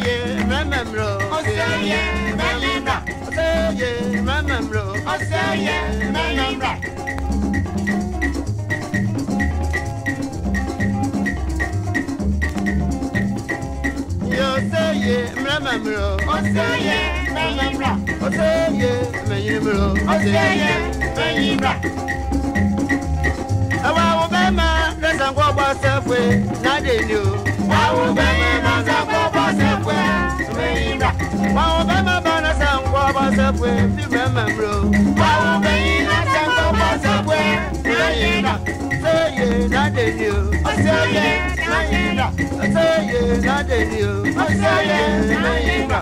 yeah, remember. Oh, say yeah. mẹ́yìn bra. ọ̀sẹ̀ yẹ mẹ́yìn bro. ọ̀sẹ̀ yẹ mẹ́yìn bra. ẹ̀wọ̀n àwọn bẹ́ẹ̀ máa lọ́sàn-án kọ́ bọ́ sẹ́fù náde ni o. àwọn bẹ́ẹ̀ máa lọ́sàn-án kọ́ bọ́ sẹ́fù mẹ́yìn bra. àwọn bẹ́ẹ̀ máa bá lọ́sàn-án kọ́ bọ́ sẹ́fù fi bẹ́ẹ̀ mẹ́ bro. àwọn bẹ́ẹ̀ lọ́sàn-án kọ́ bọ́ sẹ́fù mẹ́yìn bra. ọ̀sẹ̀ yẹ náde ni o. ọ̀sẹ̀ yẹ mẹ́yìn bra. ọ̀sẹ̀ yẹ náde ni o. ọ̀sẹ̀ yẹ mẹ́yìn bra.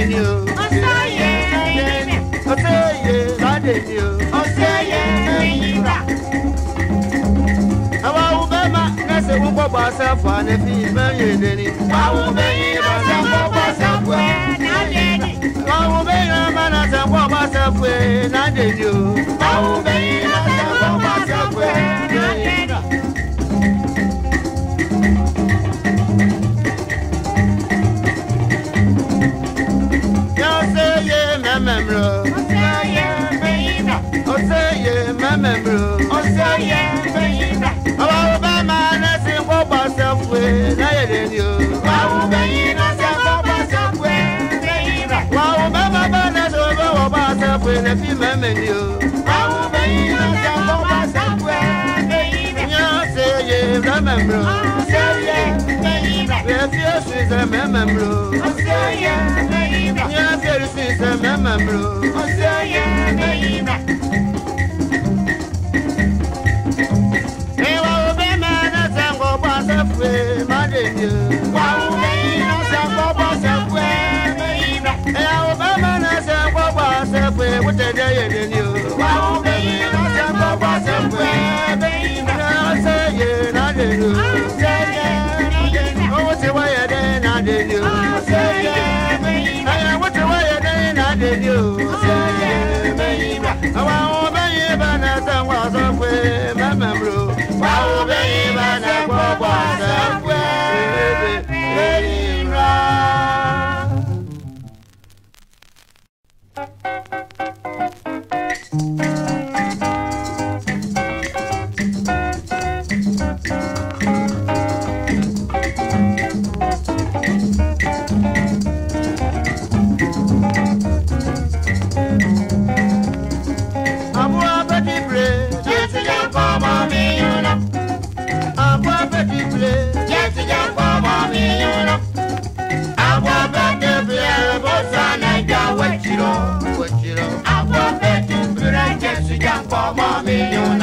ládé ni o. ọ̀sẹ̀yẹ ẹ̀yìn rà. ọ̀sẹ̀yẹ ládé ni o. ọ̀sẹ̀yẹ ẹ̀yìn rà. àwọn ohun bẹ́ẹ̀ máa kẹ́sẹ̀ púpọ̀ bá a sẹ́fù àní fi ìfẹ́ yẹn e dé ni. àwọn bẹ́yìn e bá a sẹ́fù bá a sẹ́fù ẹ̀ ládé ni. àwọn yẹ bẹ́yìn dà. baby. wo bá máa baby. sí pọ́pọ́ sẹ́fù baby. láyé lè ní baby. wà á wù bẹ́yìn ná sí pọ́pọ́ sẹ́fù ẹ̀ bẹ́yìn dà. wà á wù bá bá bá ná sí pọ́pọ́ bá sẹ́fù ẹ̀ lè fi mẹ́mẹ́ ní o. wà á wù bẹ́yìn ná sí pọ́pọ́ sẹ́fù ẹ̀ bẹ́yìn dà. yàn án ṣe yẹ mẹ́mẹ́mìrò. ṣé yẹ bẹ́yìn dà. rẹ̀ fi èsì ṣe mẹ́mẹ́mìrò. ṣé yẹ bẹ́yìn dà. yàn án ṣe èsì ṣe mẹ́mẹ́mìrò. I want to denu o wote wayɛ dɛn na deni o ɛyɛ wote wayɛ dɛn na deni o awa wɔn bɛyɛ bɛ na sɛ wɔn asɔfo ye. for one million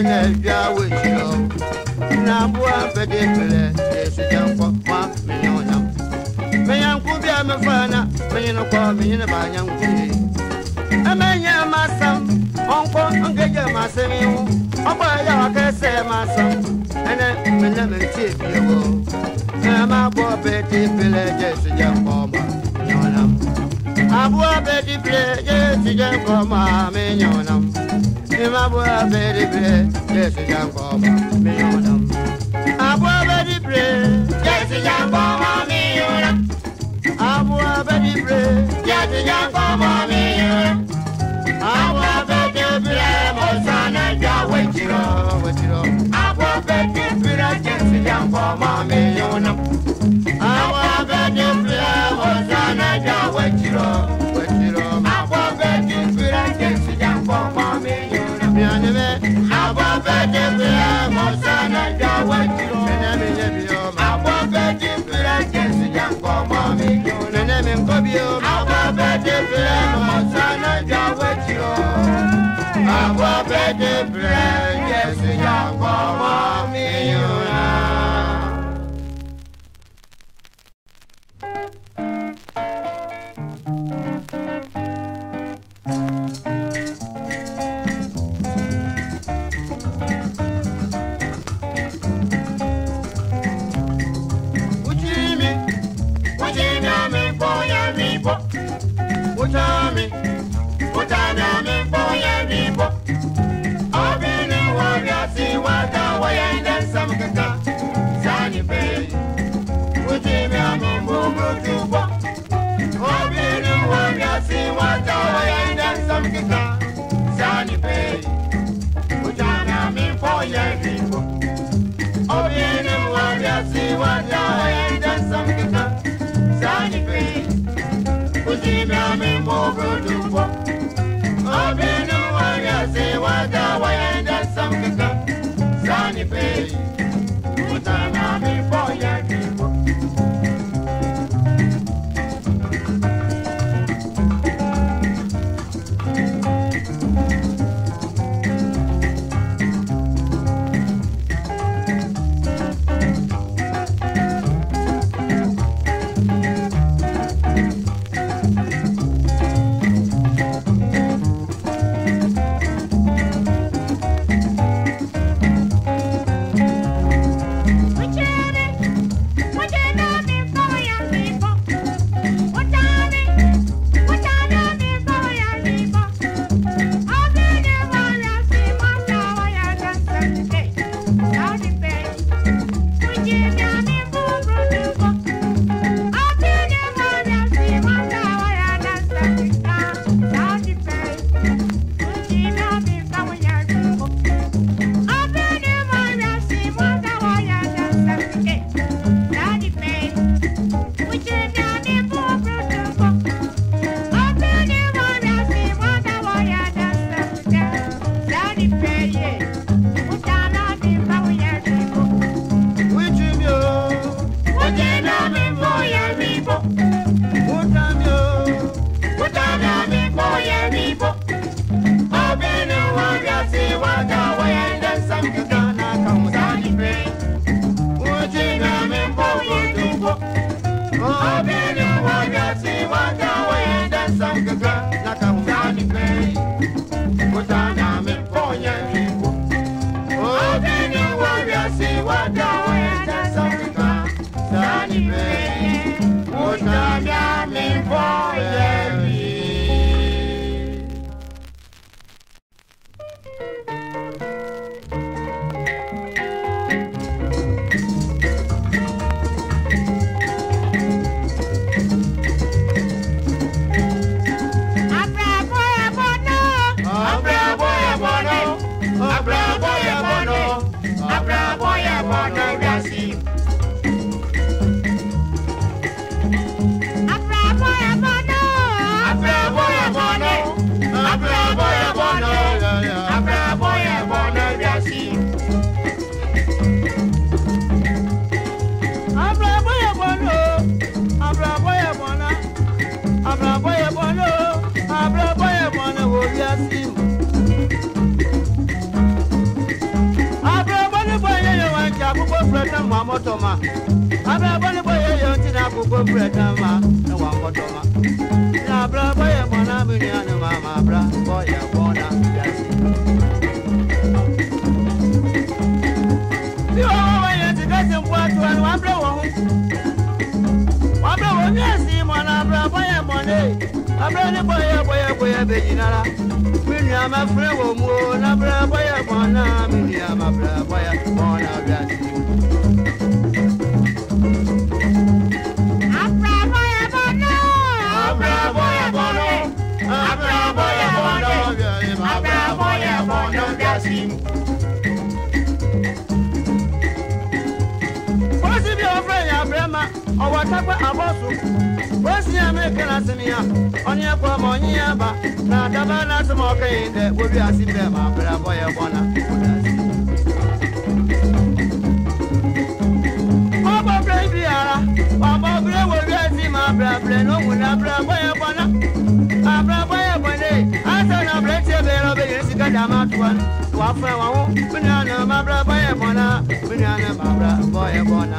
ene bia we chilo na bua bede pele yesu janko ma menyo nyam menyan ku bia me fana menyen ko menyen ba nyam ku ni amenya masam onko ngeje masemi wu obo ya wakese masam ene menna me tie bia wo na ma bua bede pele yesu janko ma menyo nyam abua bede pele yesu janko ma menyo nyam ni ma bɔra bɛri bire jesi jan kɔba mi yɔn na. a bɔra bɛri bire jesi jan kɔba mi yɔn na. a bɔra bɛri bire jesi jan kɔba mi yɔn na. a bɔra bɛri bire mɔzana ja wɛtirɔ. a bɔra bɛri bire jesi jan kɔba mi yɔn na. mianyebe abɔ fɛti fira mɔsana gawa jiro nene mi nye bi o ma abɔ fɛti fira jesi jankɔ mɔ mi jo nene mi nkɔ bi o ma abɔ fɛti fira mɔsana gawa jiro abɔ fɛti fira jesi jankɔ mɔ mi jo na. abúlé ní bóyá bóyá bóyá bẹ yìí nara mi ni a máa fúnra wò mú o lábúlé bóyá kan náà mi ni a máa fúnra bóyá kan náà bí a ti Ọwọ́ tápẹ́ àbọ̀sùn onyia me kana semia onia kwa mo onyia ba na daba na somo kai eh, de wo bi asi be ma bra boye bona obo bre bi ara obo bre wo bi asi ma bra no wo na bra boye bona abra boye bona asa na bre tie be ro be yesi ka dama tuan wa fa wa wo bina ma bra boye bona bina ma bra boye bona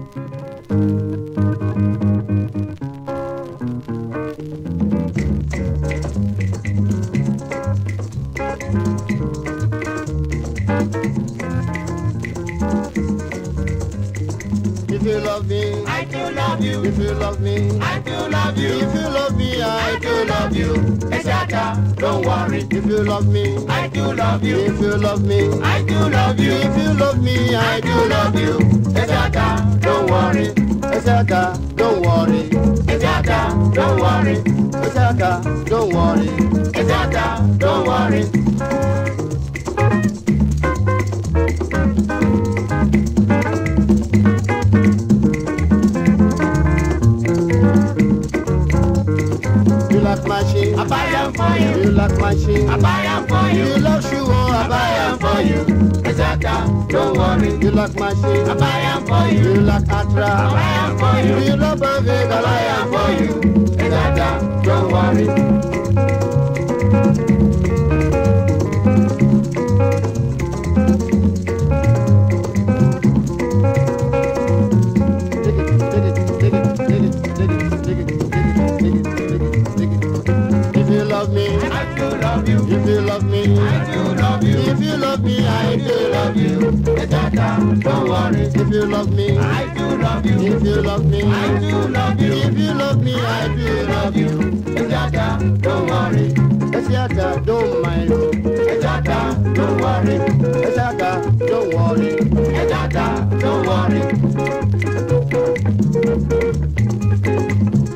If you love me, I do love you. If you love me, I, I do love you. Exactly, don't worry. If you love me, I do love you. If you love me, I do love you. If you love me, I do love you. Exactly, don't worry. Exactly, don't worry. Exactly, don't worry. Exactly, don't worry. Exactly, don't worry. am for you. You like my I buy am for you. You love shoe, I buy am for you. Ezaka, don't worry. You like my I buy am for you. You like Atra, I buy am for you. You love Banvega, I buy am for you. Ezaka, don't worry. me, I do love you. Don't worry if you love me, I do love you. If you love me, I do love you. If you love me, I do love you. Don't worry, don't mind. Don't worry, don't worry, don't worry.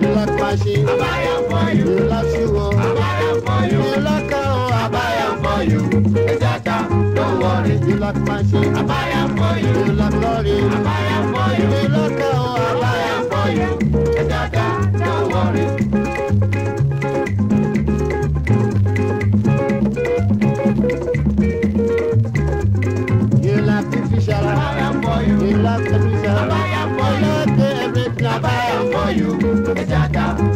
You like my shit, I buy for you. You love you. love my I buy am for you. You love glory. I buy am for you. We love girl. I buy am for you. don't worry. You love the fish. I buy am for you. You love the fish. I buy am for you. I love everything. I buy for you.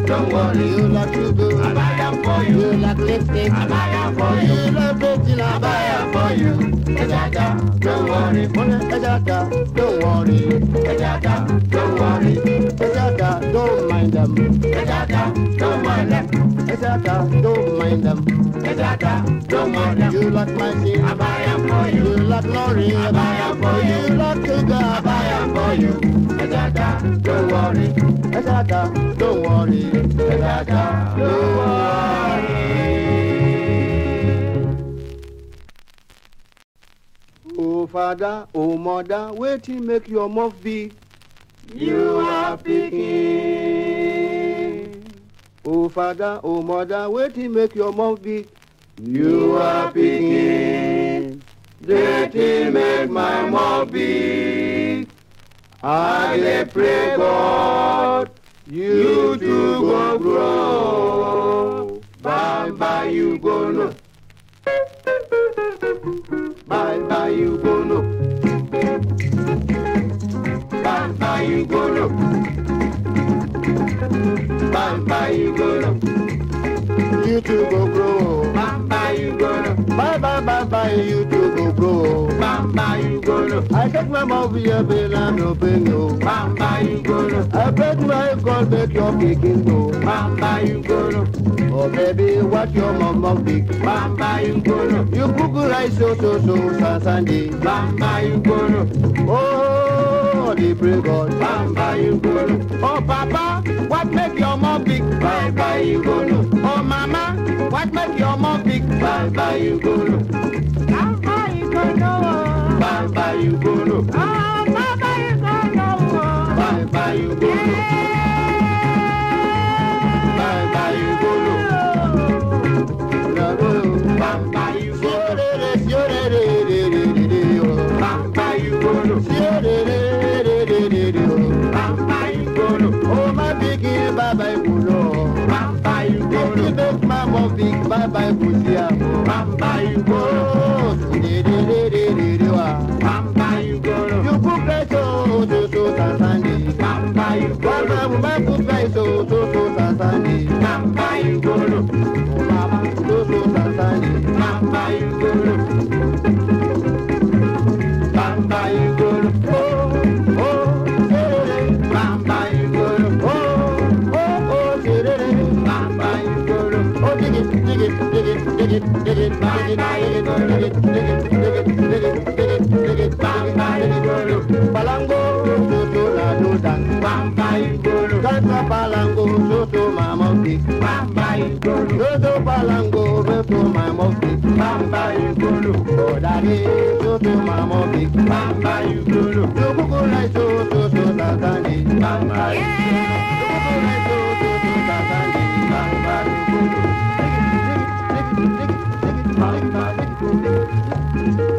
Don't worry, you like to do. I buy am for you. You like lipstick. I buy am for you. You love pretty. I buy am for you. Ejada, don't worry. Ejada, don't worry. Ejada, don't worry. Ejada, don't mind them. Ejada, don't mind them. Ejada, don't mind them. Ejada, don't mind them. You like my skin. I buy am for you. You like glory. I buy am for you. You like sugar. I buy am for you. Dada, don't worry. Dada, don't worry. Dada, don't worry. Oh, father, oh, mother, waiting make your mouth be. You are picking. Oh, father, oh, mother, waiting make your mouth be. You are picking. Dirty make my mouth be. I dey pray God, you too go grow. Bye bye, you go no. Bye bye, you go no. Bye bye, you go no. Bye bye, you go no. You too go grow. Bye bye, you go no. Bye bye, bye bye, you. I take my mouth here, but I'm an open no. Mama you igolo. I bet my God that your picking go. Mama you igolo. Oh baby, what your mama pick? Mama you igolo. You cook rice so so so san sandy. Mama igolo. Oh, the pray God. Mama you igolo. Oh papa, what make your mom big? Mama igolo. Oh mama, what make your mom big? Mama igolo. Mama igolo. bàbá ìgboro. bàbá ìgboro wò. bàbá ìgboro. bàbá ìgboro. lọ́wọ́ bàbá ìgboro. fiorere fiorere rerere o. bàbá ìgboro. fiorere rerere o. bàbá ìgboro. o ma fi kí bàbá ìgboro. bàbá ìgboro. if you make my mom big bàbá ìgboro. bàbá ìgboro. ikolu. Dodo palango wey for my mouth. Bamba ikolu. Odari toto my mouth. Bamba ikolu. Lokuku lai toto to tatani. Bamba ikolu. Lokuku lai toto to tatani. Bamba ikolu. Bamba ikolu.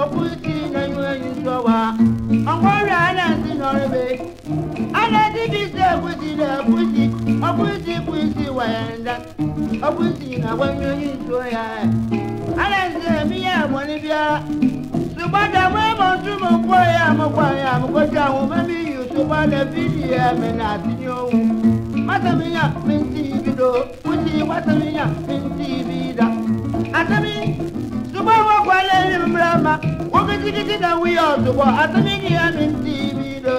okwu isi na-enye enyi nsọwa ọnwụrịa a na-esi n'ọrụ ebe a na-edi gị isi ekwusi na ekwusi okwu isi bụ isi isi na nso a na-esi eme ihe agbanibịa sụgbada nwee ma otu ma okwu ya amụkwa ya ya eme na-atinye owu masamiya bido kwusi masamiya minti zuba wa kwalalin rama wani jikiki da wuya zuba a sanin yamin dibido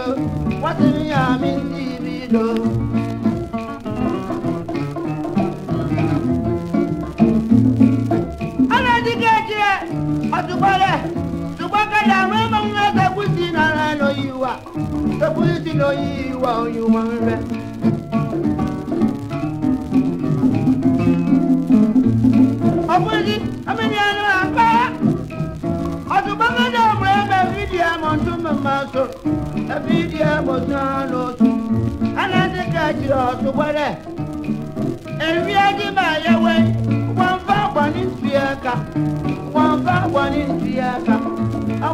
wasan yamin dibido ọtụkpọrẹ tụkpọkada mẹ́mọ̀ ń lọ sẹ́kùsì náírà lóyún wa sẹ́kùsì lóyún wa oyún wọn rẹ. ọ̀pọ̀lọpọ̀ maso ebi di ebo san lotu alade kajiri ọtụ gbere ewi adi ma yewe wọnfa gbani nsu eka wọnfa gbani nsu eka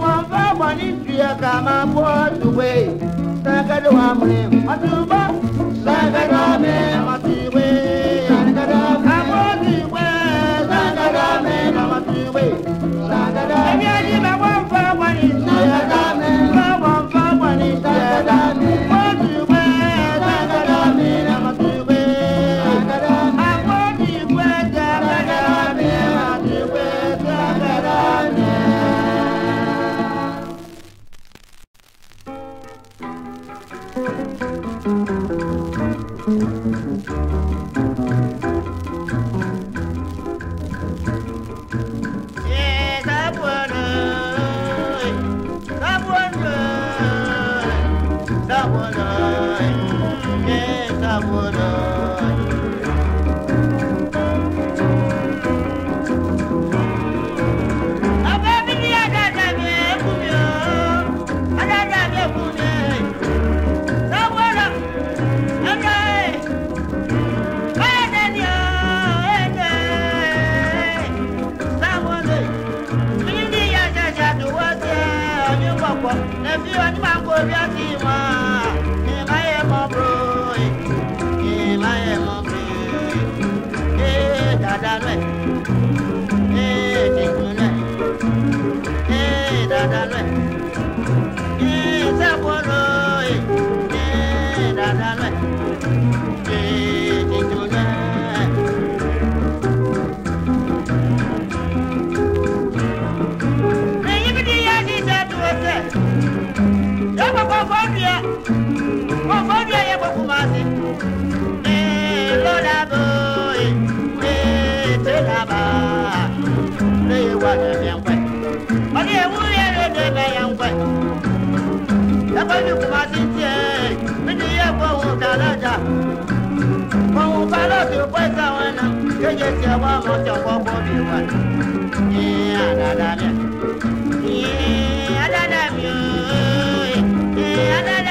wọnfa gbani nsu eka ma bụ ọtụ gbe sakadu wa mure ọtụ gba sakadu wa mure ọtụ gbe sakadu wa mure ọtụ gbe sakadu wa mure ọtụ gbe sakadu wa mure. I would ba ne ye wa ne mi yan kɛ mali ye mun ye ne de bɛ yan kɛ ɛkɔ ni kuma ti tiɛ mi ni ye bɔ wo dala ja kɔnkɔn balo ti bɔ sanwó na kéje tiɛ wa mo tɛ bɔ bɔ mi wa ni a da da mi ni a da da mi o ye ni a da da.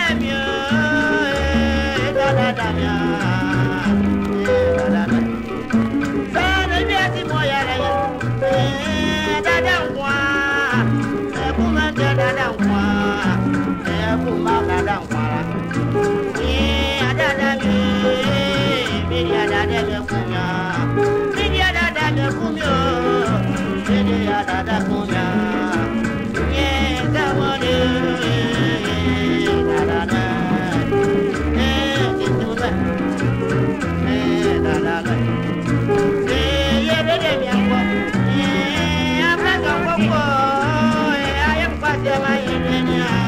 Yeah.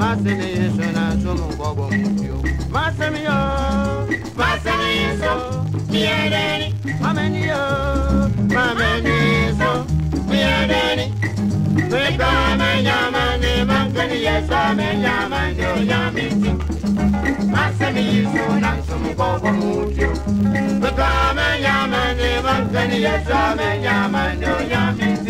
masemi yeso na somu gbogbo yo masemi yo masemi yeso miyadeni mameni yo mameni yeso miyadeni gbegba menyama ne mankani yeso menyama ne oyamiti masemi yeso na somu gbogbo yo gbegba menyama ne mankani yeso menyama ne oyamiti.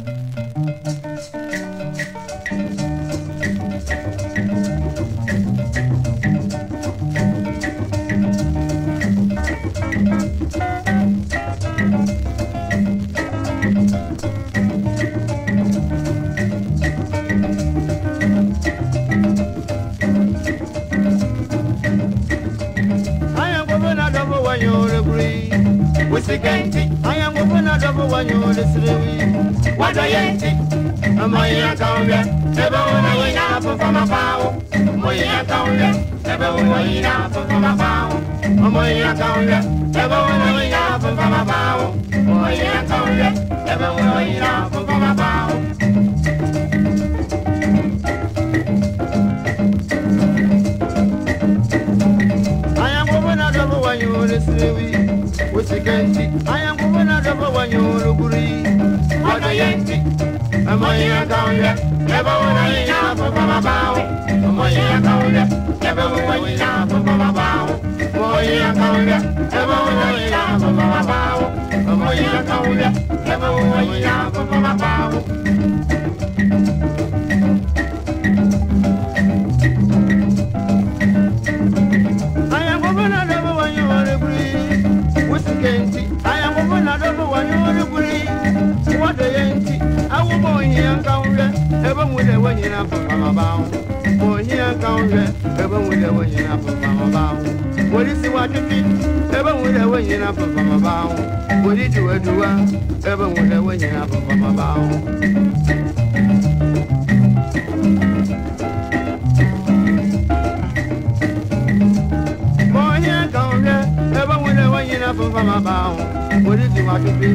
bababawo omoye akawulẹ ẹbẹ omoye abo bababawo omoye akawulẹ ẹbẹ omoye abo here, come you you nyina fɔfamaba o hiã kawo hwɛ ebe ŋu ɖe wo nyina fɔfamaba o polisi wa tutu ebe ŋu ɖe wo nyina fɔfamaba o poli tuwetuwa ebe ŋu ɖe wo nyina fɔfamaba o. Ebe ŋu ɖe wo nyina fɔfamaba o polisi wa tutu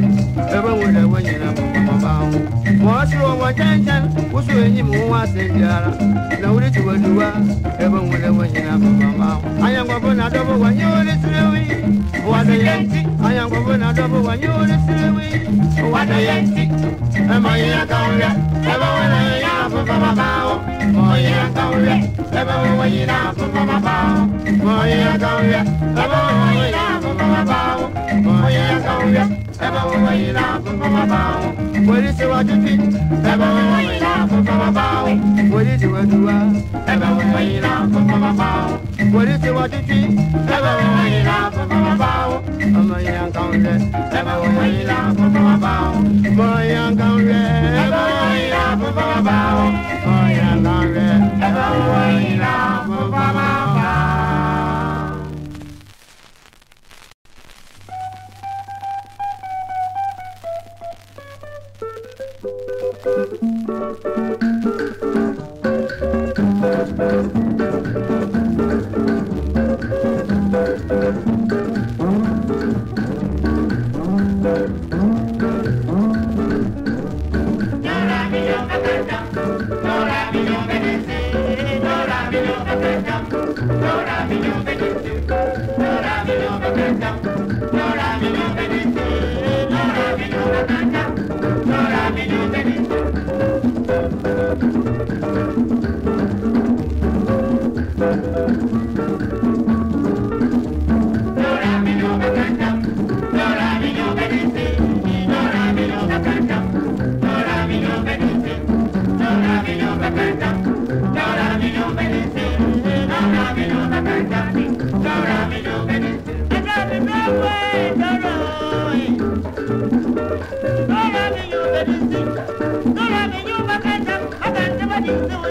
ebe ŋu ɖe wo nyina fɔfamaba o. mwasiro wa janjan wusu enyi mu wa sendiara na wuri ti waduwa ebe nwere wenye na mama anya ngwabo na dobo wa nyore sirewi wa da yanti anya ngwabo na dobo wa nyore sirewi wa da yanti ema yi aka wura ebe wena yi na mama moya kaule leba moya papa papa moya kaule leba moya papa papa moya kaule leba moya papa papa polisi wa tuti leba moya papa papa polisi wa tuwa leba moya papa papa What is wa what ẹbẹ you yìí la fọfọmọ bá o ọmọ yẹn kan rẹ ẹbẹ wọn yìí la fọfọmọ bá o ọmọ yẹn kan rẹ ẹbẹ wọn yìí la fọfọmọ bá o ọmọ yẹn kan rẹ ẹbẹ wọn yìí Thank you.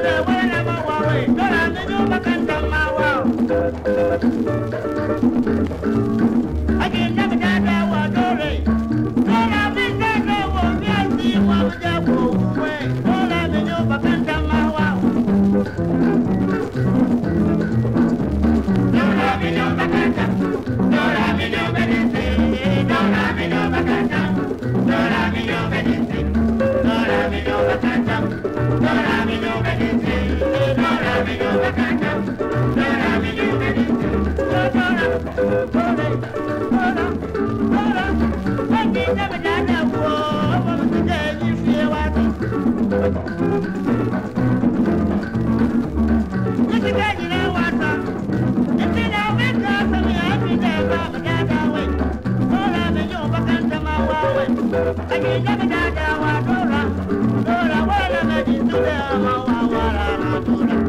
Thank you. I dora, wala, medi, dora, wawa, wala, dora.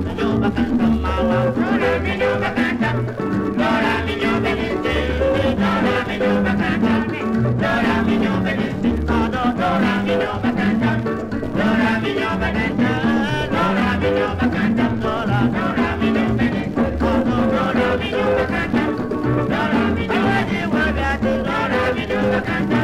Thank you.